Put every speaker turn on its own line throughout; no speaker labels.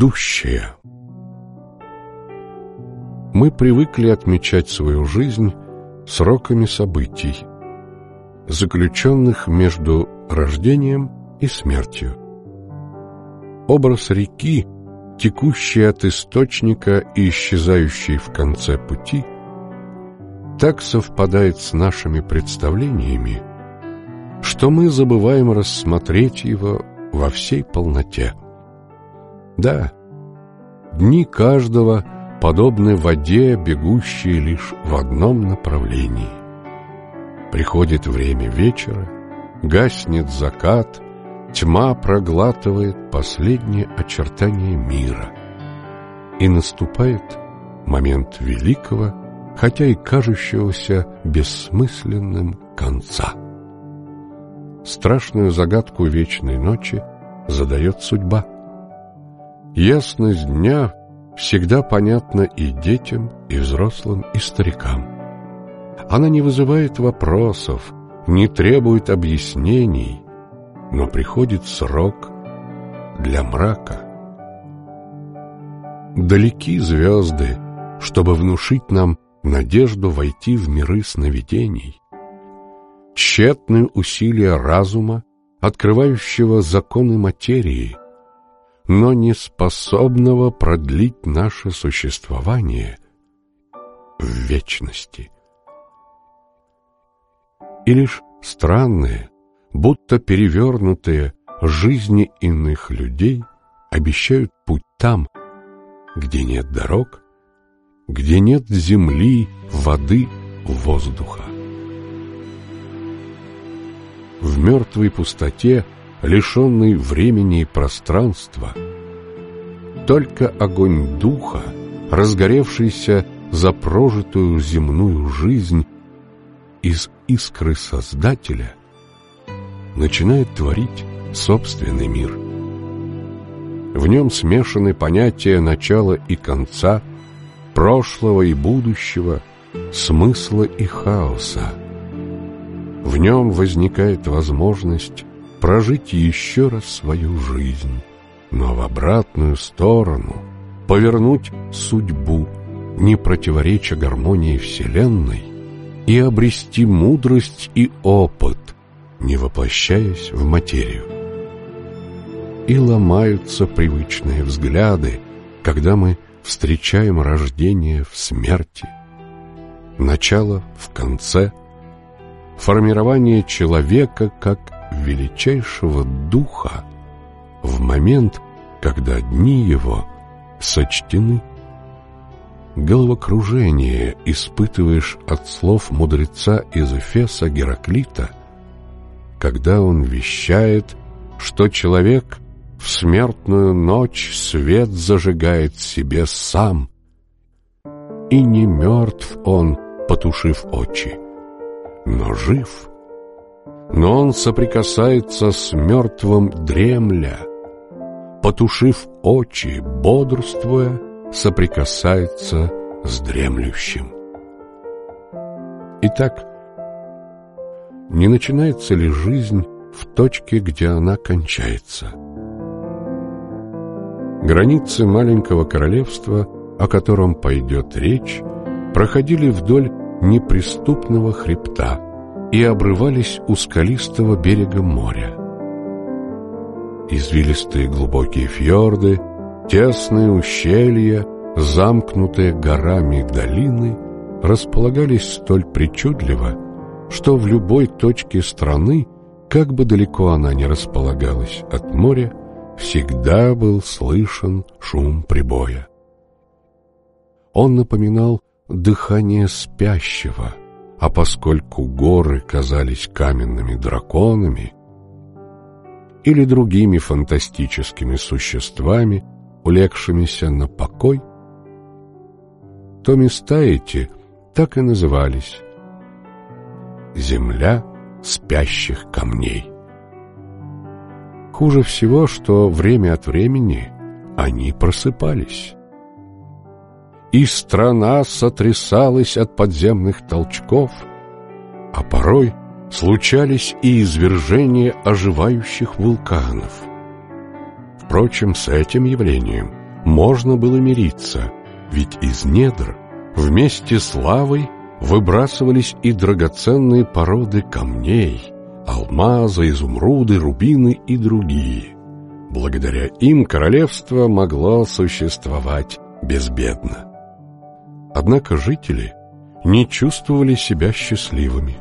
грядущее. Мы привыкли отмечать свою жизнь сроками событий, заключенных между рождением и смертью. Образ реки, текущей от источника и исчезающей в конце пути, так совпадает с нашими представлениями, что мы забываем рассмотреть его во всей полноте. Да, дни каждого подобны воде, бегущей лишь в одном направлении. Приходит время вечера, гаснет закат, тьма проглатывает последние очертания мира. И наступает момент великого, хотя и кажущегося бессмысленным конца. Страшную загадку вечной ночи задает судьба. Ясность дня всегда понятна и детям, и взрослым, и старикам. Она не вызывает вопросов, не требует объяснений, но приходит срок для мрака. Далеки звезды, чтобы внушить нам надежду войти в миры сновидений. Тщетные усилия разума, открывающего законы материи, но не способного продлить наше существование в вечности. И лишь странные, будто перевернутые жизни иных людей обещают путь там, где нет дорог, где нет земли, воды, воздуха. В мертвой пустоте лишенный времени и пространства, только огонь духа, разгоревшийся за прожитую земную жизнь из искры Создателя, начинает творить собственный мир. В нем смешаны понятия начала и конца, прошлого и будущего, смысла и хаоса. В нем возникает возможность прожить еще раз свою жизнь, но в обратную сторону повернуть судьбу, не противореча гармонии Вселенной, и обрести мудрость и опыт, не воплощаясь в материю. И ломаются привычные взгляды, когда мы встречаем рождение в смерти, начало в конце, формирование человека как величайшего духа в момент, когда дни его сочтены. Головокружение испытываешь от слов мудреца из Эфеса Гераклита, когда он вещает, что человек в смертную ночь свет зажигает себе сам, и не мертв он, потушив очи, но жив — но он соприкасается с мертвым дремля, потушив очи, бодрствуя, соприкасается с дремлющим. Итак, не начинается ли жизнь в точке, где она кончается? Границы маленького королевства, о котором пойдет речь, проходили вдоль неприступного хребта – и обрывались у скалистого берега моря. Извилистые глубокие фьорды, тесные ущелья, замкнутые горами долины располагались столь причудливо, что в любой точке страны, как бы далеко она ни располагалась от моря, всегда был слышен шум прибоя. Он напоминал дыхание спящего — а поскольку горы казались каменными драконами или другими фантастическими существами, улегшимися на покой, то места эти так и назывались «Земля спящих камней». Хуже всего, что время от времени они просыпались и страна сотрясалась от подземных толчков, а порой случались и извержения оживающих вулканов. Впрочем, с этим явлением можно было мириться, ведь из недр вместе с лавой выбрасывались и драгоценные породы камней, алмазы, изумруды, рубины и другие. Благодаря им королевство могло существовать безбедно. Однако жители не чувствовали себя счастливыми.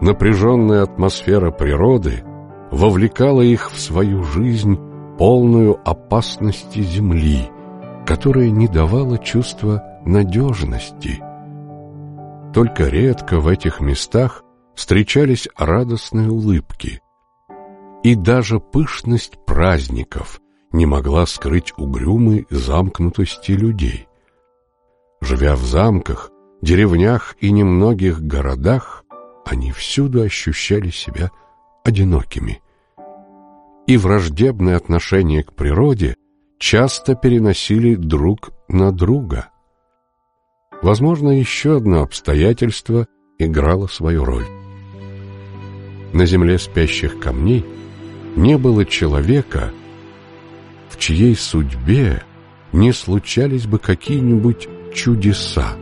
Напряженная атмосфера природы вовлекала их в свою жизнь, полную опасности земли, которая не давала чувства надежности. Только редко в этих местах встречались радостные улыбки. И даже пышность праздников не могла скрыть угрюмой замкнутости людей. Живя в замках, деревнях и немногих городах, они всюду ощущали себя одинокими. И враждебное отношение к природе часто переносили друг на друга. Возможно, еще одно обстоятельство играло свою роль. На земле спящих камней не было человека, в чьей судьбе не случались бы какие-нибудь чудеса.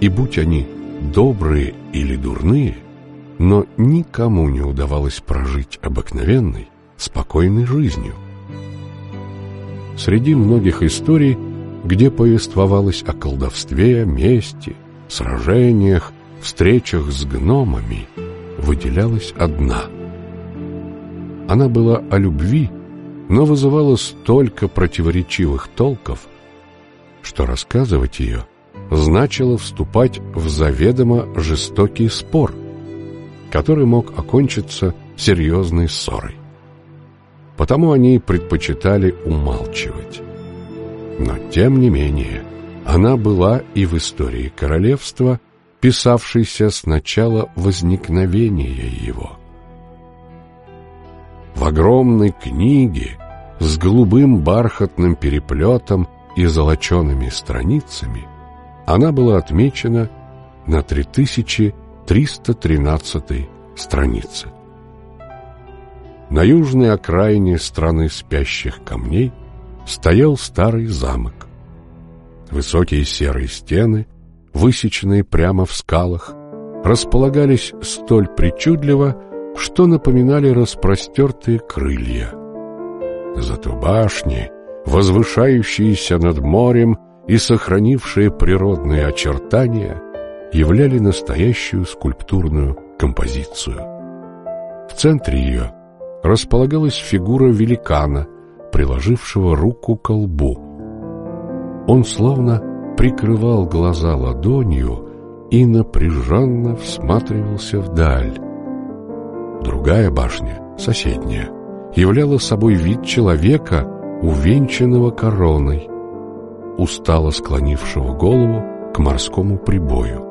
И будь они добрые или дурные, но никому не удавалось прожить обыкновенной, спокойной жизнью. Среди многих историй, где повествовалось о колдовстве, мести, сражениях, встречах с гномами, выделялась одна. Она была о любви, но вызывала столько противоречивых толков, что рассказывать ее значило вступать в заведомо жестокий спор, который мог окончиться серьезной ссорой потому они предпочитали умалчивать. Но тем не менее, она была и в истории королевства, писавшейся с начала возникновения его. В огромной книге с голубым бархатным переплетом и золочеными страницами она была отмечена на 3313 странице. На южной окраине страны спящих камней стоял старый замок. Высокие серые стены, высеченные прямо в скалах, располагались столь причудливо, что напоминали распростертые крылья. Зато башни, возвышающиеся над морем и сохранившие природные очертания, являли настоящую скульптурную композицию. В центре ее располагалась фигура великана, приложившего руку к лбу. Он словно прикрывал глаза ладонью и напряженно всматривался вдаль. Другая башня, соседняя, являла собой вид человека, увенчанного короной, устало склонившего голову к морскому прибою.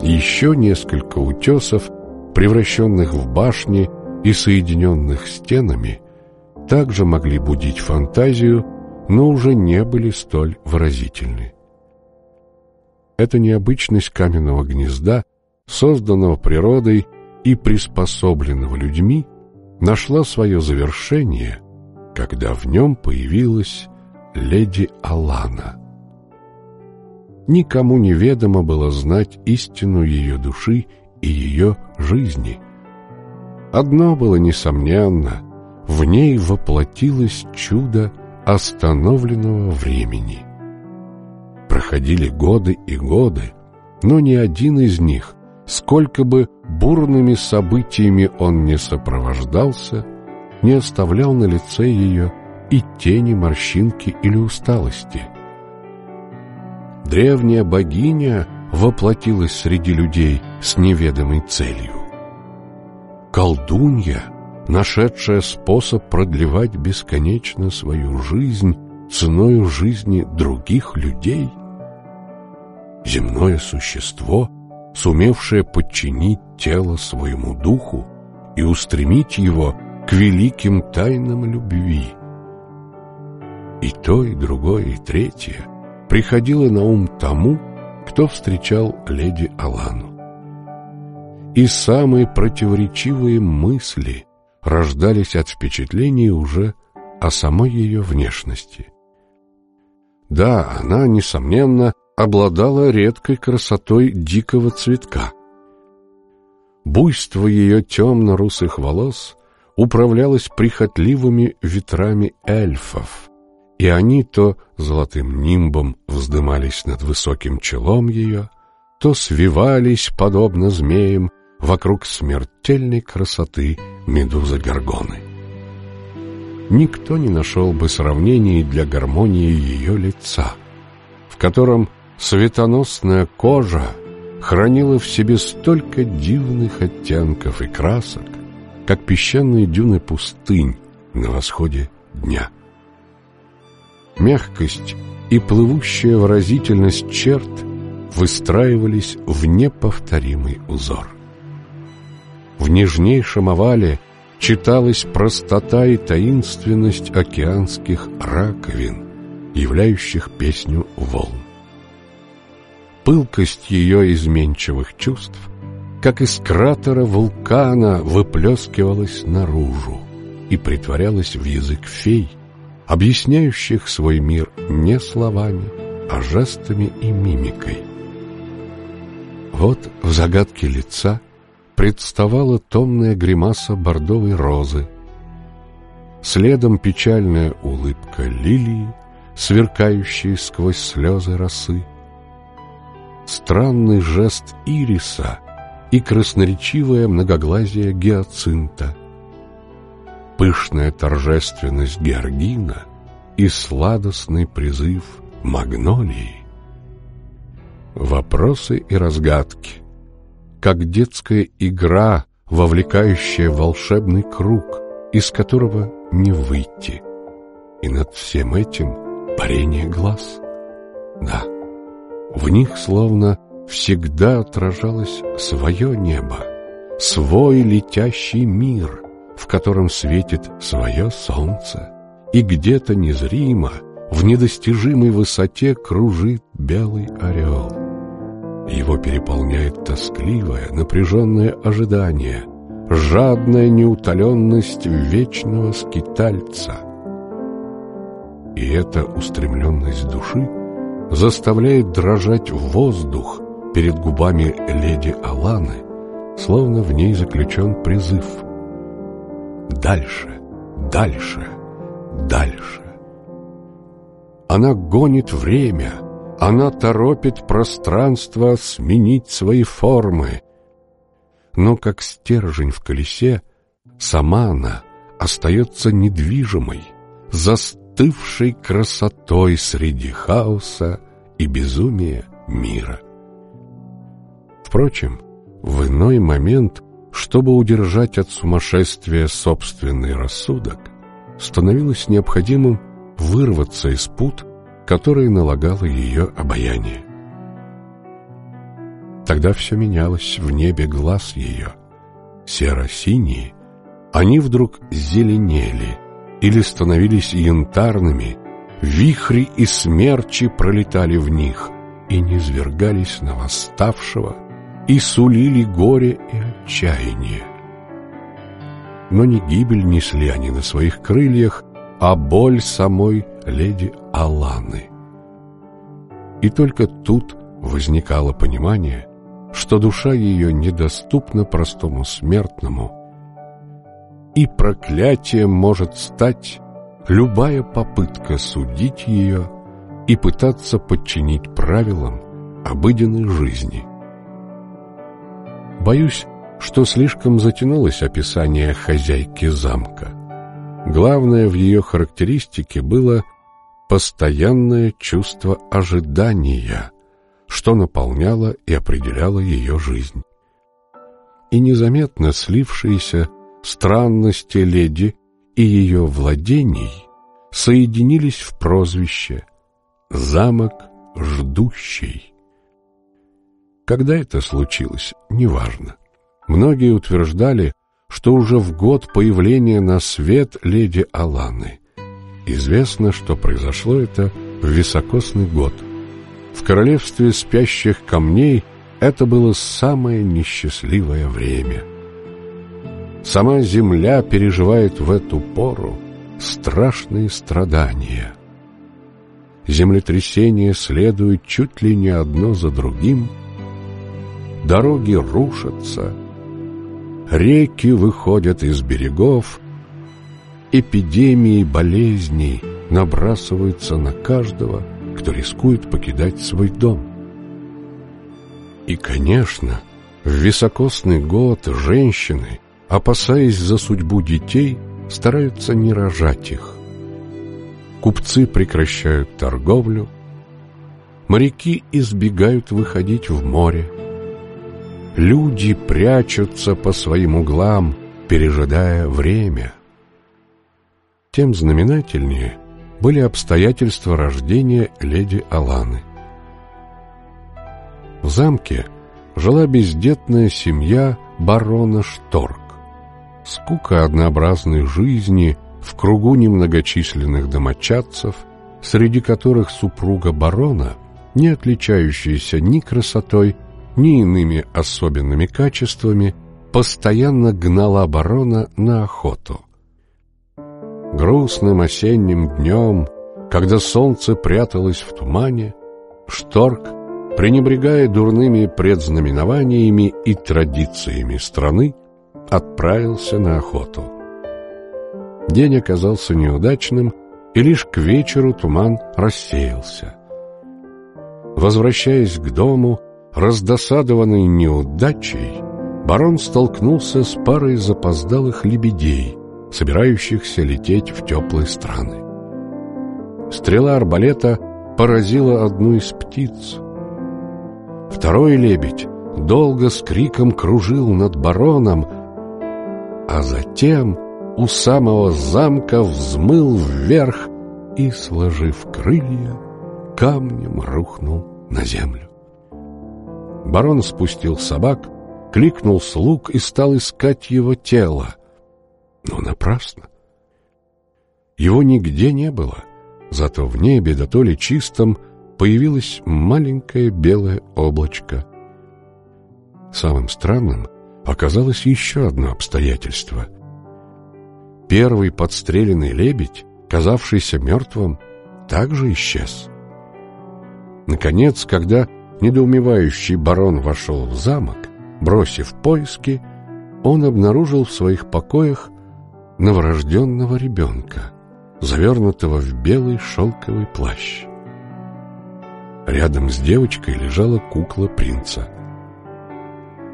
Еще несколько утесов, превращенных в башни, и соединенных стенами также могли будить фантазию, но уже не были столь выразительны. Эта необычность каменного гнезда, созданного природой и приспособленного людьми, нашла свое завершение, когда в нем появилась леди Алана. Никому неведомо было знать истину ее души и ее жизни – Одно было несомненно, в ней воплотилось чудо остановленного времени. Проходили годы и годы, но ни один из них, сколько бы бурными событиями он не сопровождался, не оставлял на лице ее и тени морщинки или усталости. Древняя богиня воплотилась среди людей с неведомой целью колдунья, нашедшая способ продлевать бесконечно свою жизнь ценою жизни других людей? Земное существо, сумевшее подчинить тело своему духу и устремить его к великим тайнам любви. И то, и другое, и третье приходило на ум тому, кто встречал леди Алану и самые противоречивые мысли рождались от впечатлений уже о самой ее внешности. Да, она, несомненно, обладала редкой красотой дикого цветка. Буйство ее темно-русых волос управлялось прихотливыми ветрами эльфов, и они то золотым нимбом вздымались над высоким челом ее, то свивались, подобно змеям, вокруг смертельной красоты медузы Горгоны. Никто не нашел бы сравнений для гармонии ее лица, в котором светоносная кожа хранила в себе столько дивных оттенков и красок, как песчаные дюны пустынь на восходе дня. Мягкость и плывущая выразительность черт выстраивались в неповторимый узор. В нежнейшем овале читалась простота и таинственность океанских раковин, являющих песню волн. Пылкость ее изменчивых чувств, как из кратера вулкана, выплескивалась наружу и притворялась в язык фей, объясняющих свой мир не словами, а жестами и мимикой. Вот в загадке лица представала томная гримаса бордовой розы, следом печальная улыбка лилии, сверкающей сквозь слезы росы, странный жест ириса и красноречивое многоглазие гиацинта, пышная торжественность георгина и сладостный призыв магнолии. Вопросы и разгадки, как детская игра, вовлекающая волшебный круг, из которого не выйти. И над всем этим парение глаз. Да, в них словно всегда отражалось свое небо, свой летящий мир — в котором светит свое солнце, и где-то незримо, в недостижимой высоте кружит белый орел. Его переполняет тоскливое, напряженное ожидание, жадная неутоленность вечного скитальца. И эта устремленность души заставляет дрожать воздух перед губами леди Аланы, словно в ней заключен призыв — дальше, дальше, дальше. Она гонит время, она торопит пространство сменить свои формы. Но как стержень в колесе, сама она остается недвижимой, застывшей красотой среди хаоса и безумия мира. Впрочем, в иной момент чтобы удержать от сумасшествия собственный рассудок, становилось необходимым вырваться из пут, которые налагало ее обаяние. Тогда все менялось в небе глаз ее. Серо-синие, они вдруг зеленели или становились янтарными, вихри и смерчи пролетали в них и низвергались на восставшего, и сулили горе и отчаяние. Но не гибель несли они на своих крыльях, а боль самой леди Аланы. И только тут возникало понимание, что душа ее недоступна простому смертному, и проклятием может стать любая попытка судить ее и пытаться подчинить правилам обыденной жизни. Боюсь, что слишком затянулось описание хозяйки замка. Главное в ее характеристике было постоянное чувство ожидания, что наполняло и определяло ее жизнь. И незаметно слившиеся странности леди и ее владений соединились в прозвище «Замок ждущий». Когда это случилось, неважно. Многие утверждали, что уже в год появления на свет леди Аланы. Известно, что произошло это в високосный год. В королевстве спящих камней это было самое несчастливое время. Сама земля переживает в эту пору страшные страдания. Землетрясения следуют чуть ли не одно за другим, дороги рушатся, реки выходят из берегов, эпидемии болезней набрасываются на каждого, кто рискует покидать свой дом. И, конечно, в високосный год женщины, опасаясь за судьбу детей, стараются не рожать их. Купцы прекращают торговлю, моряки избегают выходить в море. Люди прячутся по своим углам, пережидая время. Тем знаменательнее были обстоятельства рождения леди Аланы. В замке жила бездетная семья барона Шторк. Скука однообразной жизни в кругу немногочисленных домочадцев, среди которых супруга барона, не отличающаяся ни красотой, ни иными особенными качествами, постоянно гнала барона на охоту. Грустным осенним днем, когда солнце пряталось в тумане, Шторк, пренебрегая дурными предзнаменованиями и традициями страны, отправился на охоту. День оказался неудачным, и лишь к вечеру туман рассеялся. Возвращаясь к дому, раздосадованный неудачей, барон столкнулся с парой запоздалых лебедей, собирающихся лететь в теплые страны. Стрела арбалета поразила одну из птиц. Второй лебедь долго с криком кружил над бароном, а затем у самого замка взмыл вверх и, сложив крылья, камнем рухнул на землю. Барон спустил собак, кликнул слуг и стал искать его тело. Но напрасно. Его нигде не было, зато в небе, да то ли чистом, появилось маленькое белое облачко. Самым странным — оказалось еще одно обстоятельство. Первый подстреленный лебедь, казавшийся мертвым, также исчез. Наконец, когда недоумевающий барон вошел в замок, бросив поиски, он обнаружил в своих покоях новорожденного ребенка, завернутого в белый шелковый плащ. Рядом с девочкой лежала кукла принца —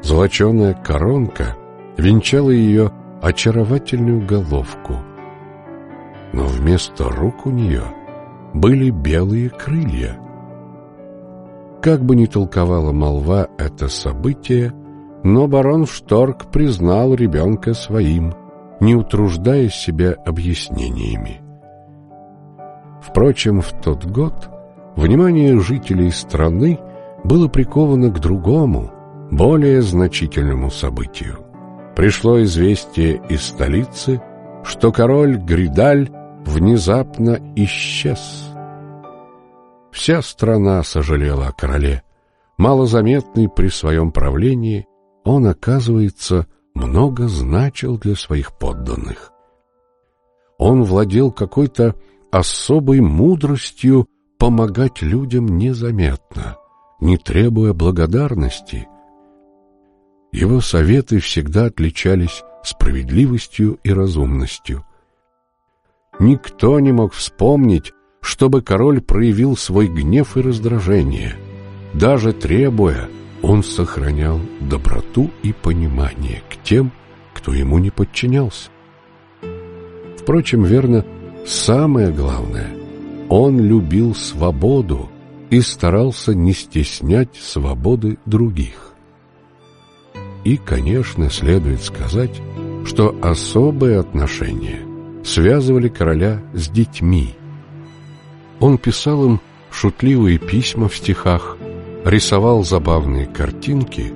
Золоченая коронка венчала ее очаровательную головку. Но вместо рук у нее были белые крылья. Как бы ни толковала молва это событие, но барон Шторк признал ребенка своим, не утруждая себя объяснениями. Впрочем, в тот год внимание жителей страны было приковано к другому, более значительному событию. Пришло известие из столицы, что король Гридаль внезапно исчез. Вся страна сожалела о короле. Малозаметный при своем правлении, он, оказывается, много значил для своих подданных. Он владел какой-то особой мудростью помогать людям незаметно, не требуя благодарности, его советы всегда отличались справедливостью и разумностью. Никто не мог вспомнить, чтобы король проявил свой гнев и раздражение. Даже требуя, он сохранял доброту и понимание к тем, кто ему не подчинялся. Впрочем, верно, самое главное, он любил свободу и старался не стеснять свободы других. И, конечно, следует сказать, что особые отношения связывали короля с детьми. Он писал им шутливые письма в стихах, рисовал забавные картинки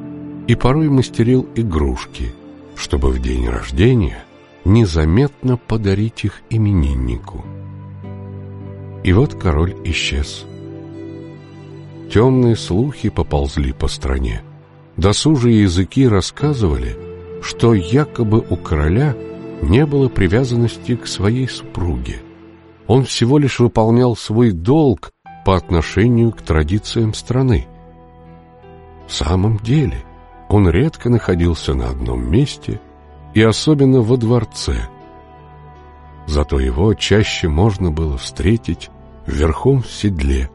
и порой мастерил игрушки, чтобы в день рождения незаметно подарить их имениннику. И вот король исчез. Темные слухи поползли по стране. Досужие языки рассказывали, что якобы у короля не было привязанности к своей супруге. Он всего лишь выполнял свой долг по отношению к традициям страны. В самом деле, он редко находился на одном месте, и особенно во дворце. Зато его чаще можно было встретить верхом в седле,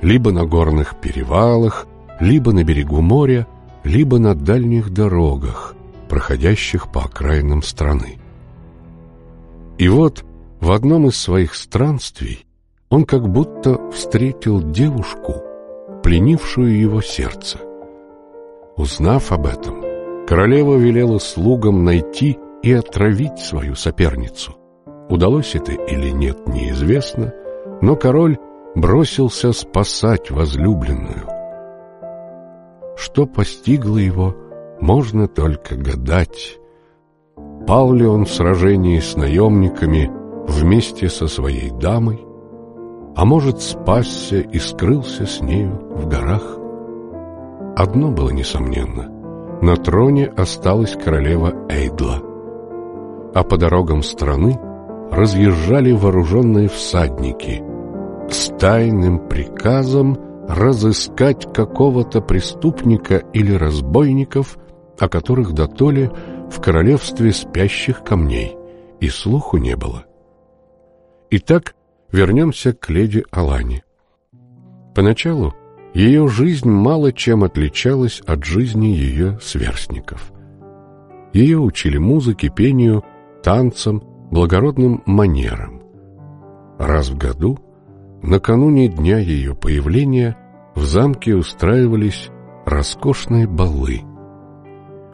либо на горных перевалах, либо на берегу моря, либо на дальних дорогах, проходящих по окраинам страны. И вот в одном из своих странствий он как будто встретил девушку, пленившую его сердце. Узнав об этом, королева велела слугам найти и отравить свою соперницу. Удалось это или нет, неизвестно, но король бросился спасать возлюбленную. Что постигло его, можно только гадать. Пал ли он в сражении с наемниками вместе со своей дамой, а может, спасся и скрылся с нею в горах? Одно было несомненно. На троне осталась королева Эйдла, а по дорогам страны разъезжали вооруженные всадники с тайным приказом разыскать какого-то преступника или разбойников, о которых до дотоле в королевстве спящих камней и слуху не было. Итак, вернемся к леди Алане. Поначалу ее жизнь мало чем отличалась от жизни ее сверстников. Ее учили музыке, пению, танцам, благородным манерам. Раз в году, накануне дня ее появления, в замке устраивались роскошные балы.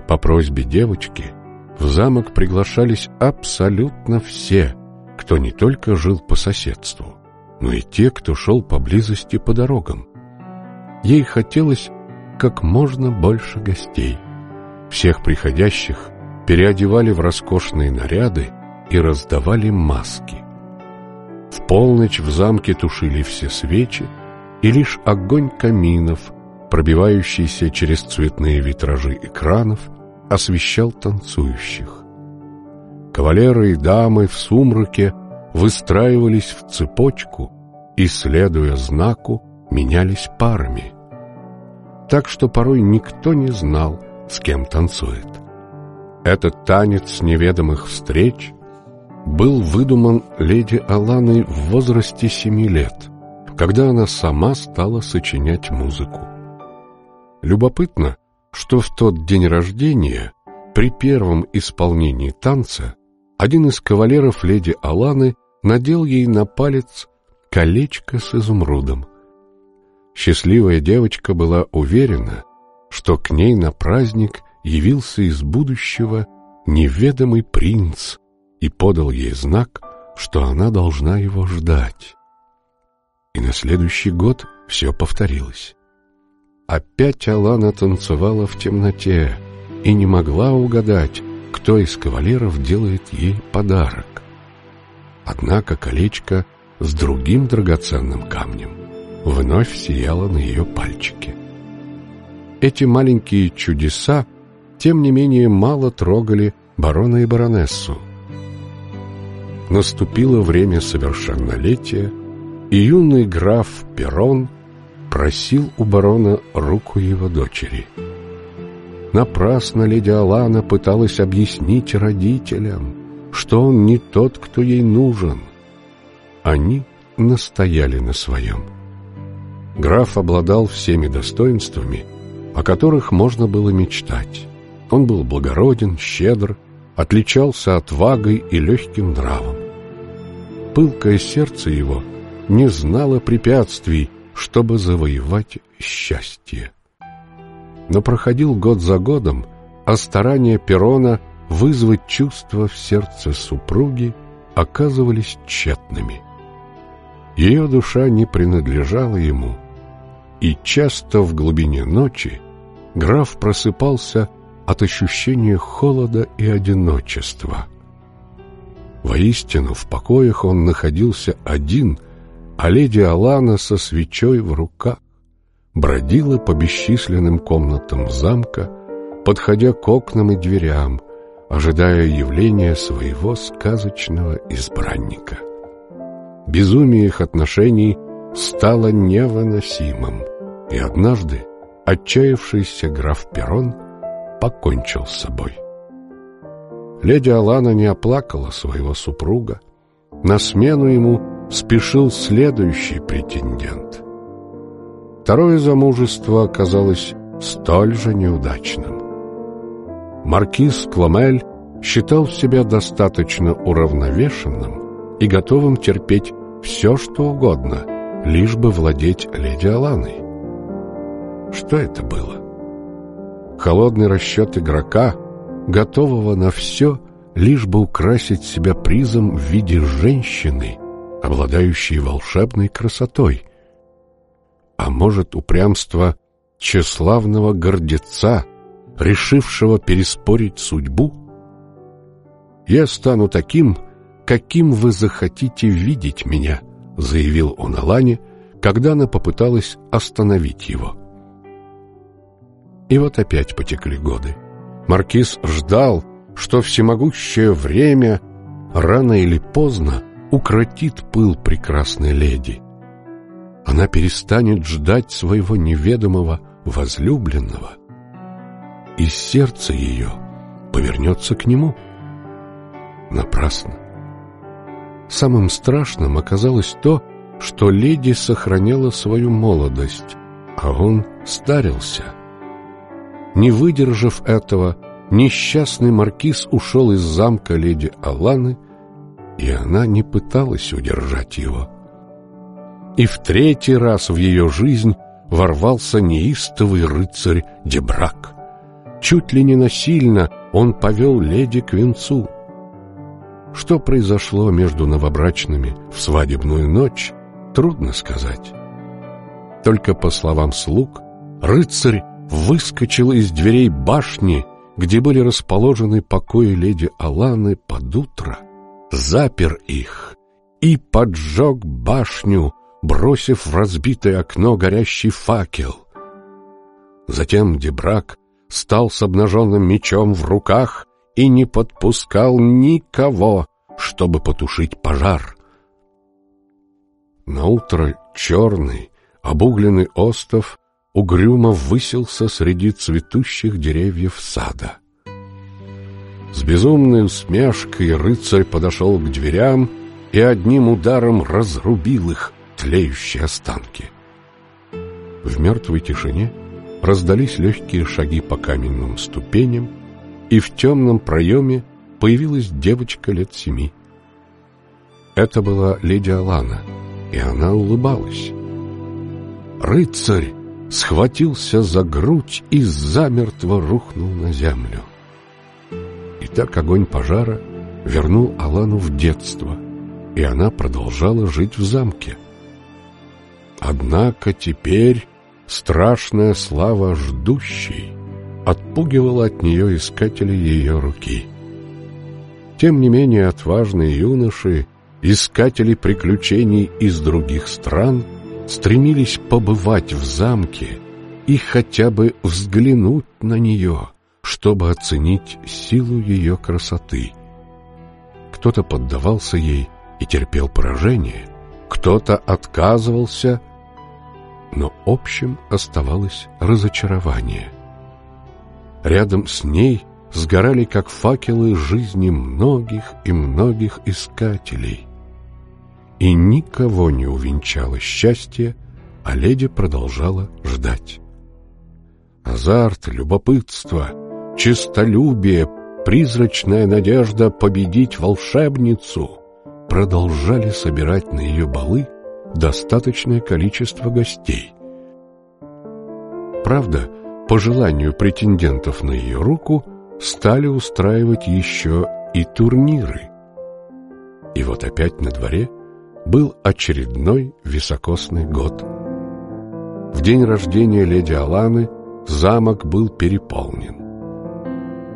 По просьбе девочки в замок приглашались абсолютно все, кто не только жил по соседству, но и те, кто шел поблизости по дорогам. Ей хотелось как можно больше гостей. Всех приходящих переодевали в роскошные наряды и раздавали маски. В полночь в замке тушили все свечи, и лишь огонь каминов, пробивающийся через цветные витражи экранов, освещал танцующих. Кавалеры и дамы в сумраке выстраивались в цепочку и, следуя знаку, менялись парами. Так что порой никто не знал, с кем танцует. Этот танец неведомых встреч был выдуман леди Аланой в возрасте семи лет, когда она сама стала сочинять музыку. Любопытно, что в тот день рождения, при первом исполнении танца, один из кавалеров леди Аланы надел ей на палец колечко с изумрудом. Счастливая девочка была уверена, что к ней на праздник явился из будущего неведомый принц и подал ей знак, что она должна его ждать. И на следующий год все повторилось. Опять Алана танцевала в темноте и не могла угадать, кто из кавалеров делает ей подарок. Однако колечко с другим драгоценным камнем вновь сияло на ее пальчике. Эти маленькие чудеса, тем не менее, мало трогали барона и баронессу. Наступило время совершеннолетия, и юный граф Перрон просил у барона руку его дочери. Напрасно леди Алана пыталась объяснить родителям, что он не тот, кто ей нужен. Они настояли на своем. Граф обладал всеми достоинствами, о которых можно было мечтать. Он был благороден, щедр, отличался отвагой и легким нравом. Пылкое сердце его не знало препятствий, чтобы завоевать счастье. Но проходил год за годом, а старания Перона вызвать чувства в сердце супруги оказывались тщетными. Ее душа не принадлежала ему, и часто в глубине ночи граф просыпался от ощущения холода и одиночества. Воистину, в покоях он находился один, а леди Алана со свечой в руках бродила по бесчисленным комнатам замка, подходя к окнам и дверям, ожидая явления своего сказочного избранника. Безумие их отношений стало невыносимым, и однажды отчаявшийся граф Перрон покончил с собой. Леди Алана не оплакала своего супруга. На смену ему спешил следующий претендент. Второе замужество оказалось столь же неудачным. Маркиз Кламель считал себя достаточно уравновешенным и готовым терпеть все, что угодно, лишь бы владеть леди Аланой. Что это было? Холодный расчет игрока, готового на все, лишь бы украсить себя призом в виде женщины, обладающей волшебной красотой. А может, упрямство тщеславного гордеца, решившего переспорить судьбу? «Я стану таким, каким вы захотите видеть меня», заявил он Алане, когда она попыталась остановить его. И вот опять потекли годы. Маркиз ждал, что всемогущее время рано или поздно укротит пыл прекрасной леди. Она перестанет ждать своего неведомого возлюбленного, и сердце ее повернется к нему. Напрасно. Самым страшным оказалось то, что леди сохраняла свою молодость, а он старился. Не выдержав этого, несчастный маркиз ушел из замка леди Аланы, и она не пыталась удержать его. И в третий раз в ее жизнь ворвался неистовый рыцарь Дебрак. Чуть ли не насильно он повел леди к венцу. Что произошло между новобрачными в свадебную ночь, трудно сказать. Только по словам слуг, рыцарь выскочил из дверей башни, где были расположены покои леди Аланы под утро, запер их и поджег башню, бросив в разбитое окно горящий факел. Затем Дебрак стал с обнаженным мечом в руках и не подпускал никого, чтобы потушить пожар. Наутро черный, обугленный остов угрюмо высился среди цветущих деревьев сада. С безумной усмешкой рыцарь подошел к дверям и одним ударом разрубил их, тлеющие останки. В мертвой тишине раздались легкие шаги по каменным ступеням, и в темном проеме появилась девочка лет семи. Это была леди Алана, и она улыбалась. Рыцарь схватился за грудь и замертво рухнул на землю. И так огонь пожара вернул Алану в детство, и она продолжала жить в замке. Однако теперь страшная слава ждущей отпугивала от нее искателей ее руки. Тем не менее отважные юноши, искатели приключений из других стран, стремились побывать в замке и хотя бы взглянуть на нее, чтобы оценить силу ее красоты. Кто-то поддавался ей и терпел поражение, кто-то отказывался но общим оставалось разочарование. Рядом с ней сгорали, как факелы, жизни многих и многих искателей. И никого не увенчало счастье, а леди продолжала ждать. Азарт, любопытство, честолюбие, призрачная надежда победить волшебницу продолжали собирать на ее балы достаточное количество гостей. Правда, по желанию претендентов на ее руку стали устраивать еще и турниры. И вот опять на дворе был очередной високосный год. В день рождения леди Аланы замок был переполнен.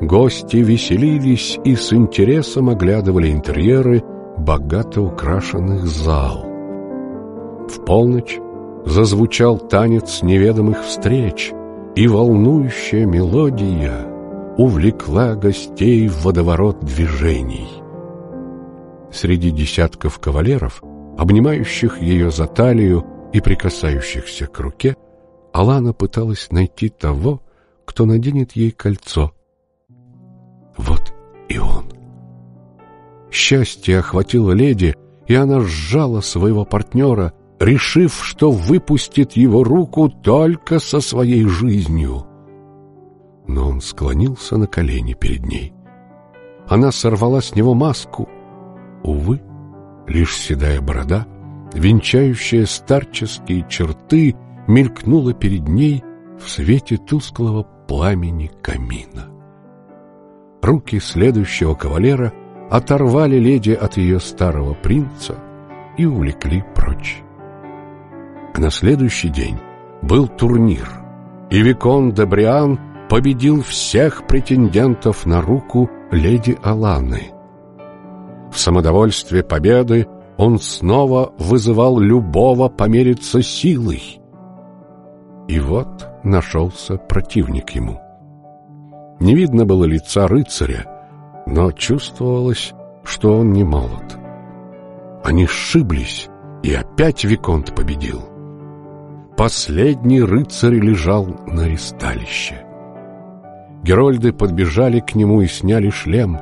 Гости веселились и с интересом оглядывали интерьеры богато украшенных зал. В полночь зазвучал танец неведомых встреч, и волнующая мелодия увлекла гостей в водоворот движений. Среди десятков кавалеров, обнимающих ее за талию и прикасающихся к руке, Алана пыталась найти того, кто наденет ей кольцо. Вот и он. Счастье охватило леди, и она сжала своего партнера, решив, что выпустит его руку только со своей жизнью. Но он склонился на колени перед ней. Она сорвала с него маску. Увы, лишь седая борода, венчающая старческие черты, мелькнула перед ней в свете тусклого пламени камина. Руки следующего кавалера оторвали леди от ее старого принца и увлекли прочь. На следующий день был турнир, и Викон де Бриан победил всех претендентов на руку леди Аланы. В самодовольстве победы он снова вызывал любого помериться силой. И вот нашелся противник ему. Не видно было лица рыцаря, но чувствовалось, что он не молод. Они сшиблись, и опять Виконт победил. Последний рыцарь лежал на ристалище. Герольды подбежали к нему и сняли шлем.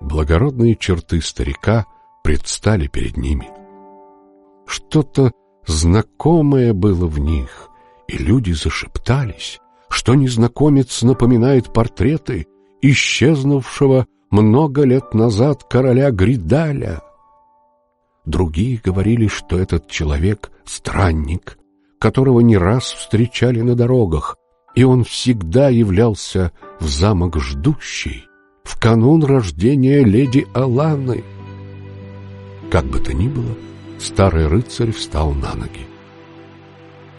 Благородные черты старика предстали перед ними. Что-то знакомое было в них, и люди зашептались, что незнакомец напоминает портреты исчезнувшего много лет назад короля Гридаля. Другие говорили, что этот человек — странник, которого не раз встречали на дорогах, и он всегда являлся в замок ждущий в канун рождения леди Аланы. Как бы то ни было, старый рыцарь встал на ноги.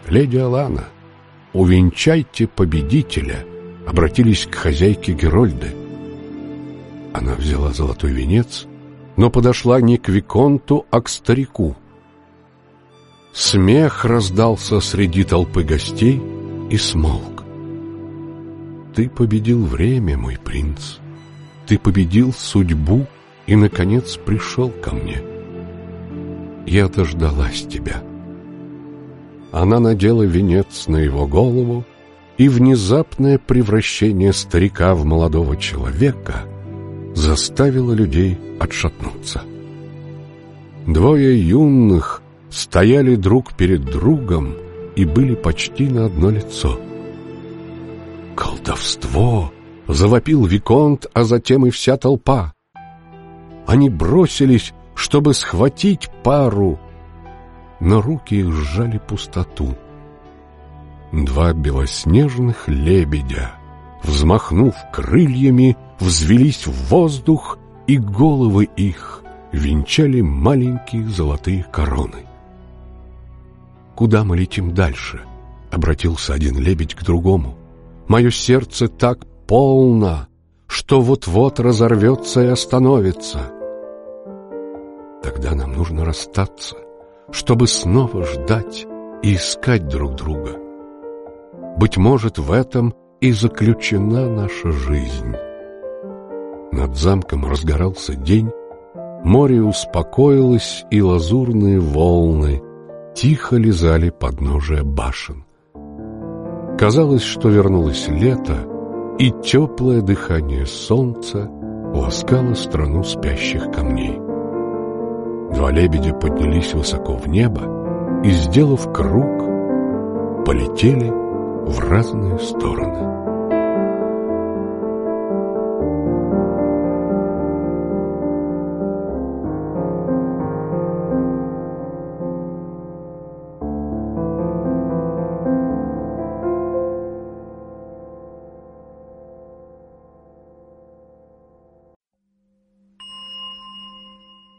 «Леди Алана, увенчайте победителя!» обратились к хозяйке Герольды. Она взяла золотой венец, но подошла не к Виконту, а к старику. Смех раздался среди толпы гостей и смолк. Ты победил время, мой принц. Ты победил судьбу и, наконец, пришел ко мне. Я дождалась тебя. Она надела венец на его голову, и внезапное превращение старика в молодого человека заставило людей отшатнуться. Двое юных стояли друг перед другом и были почти на одно лицо. «Колдовство!» — завопил Виконт, а затем и вся толпа. Они бросились, чтобы схватить пару, но руки их сжали пустоту. Два белоснежных лебедя, взмахнув крыльями, взвелись в воздух, и головы их венчали маленькие золотые короны. «Куда мы летим дальше?» — обратился один лебедь к другому. «Мое сердце так полно, что вот-вот разорвется и остановится». «Тогда нам нужно расстаться, чтобы снова ждать и искать друг друга». Быть может, в этом и заключена наша жизнь. Над замком разгорался день, море успокоилось, и лазурные волны тихо лизали подножие башен. Казалось, что вернулось лето, и теплое дыхание солнца ласкало страну спящих камней. Два лебедя поднялись высоко в небо и, сделав круг, полетели в разные стороны.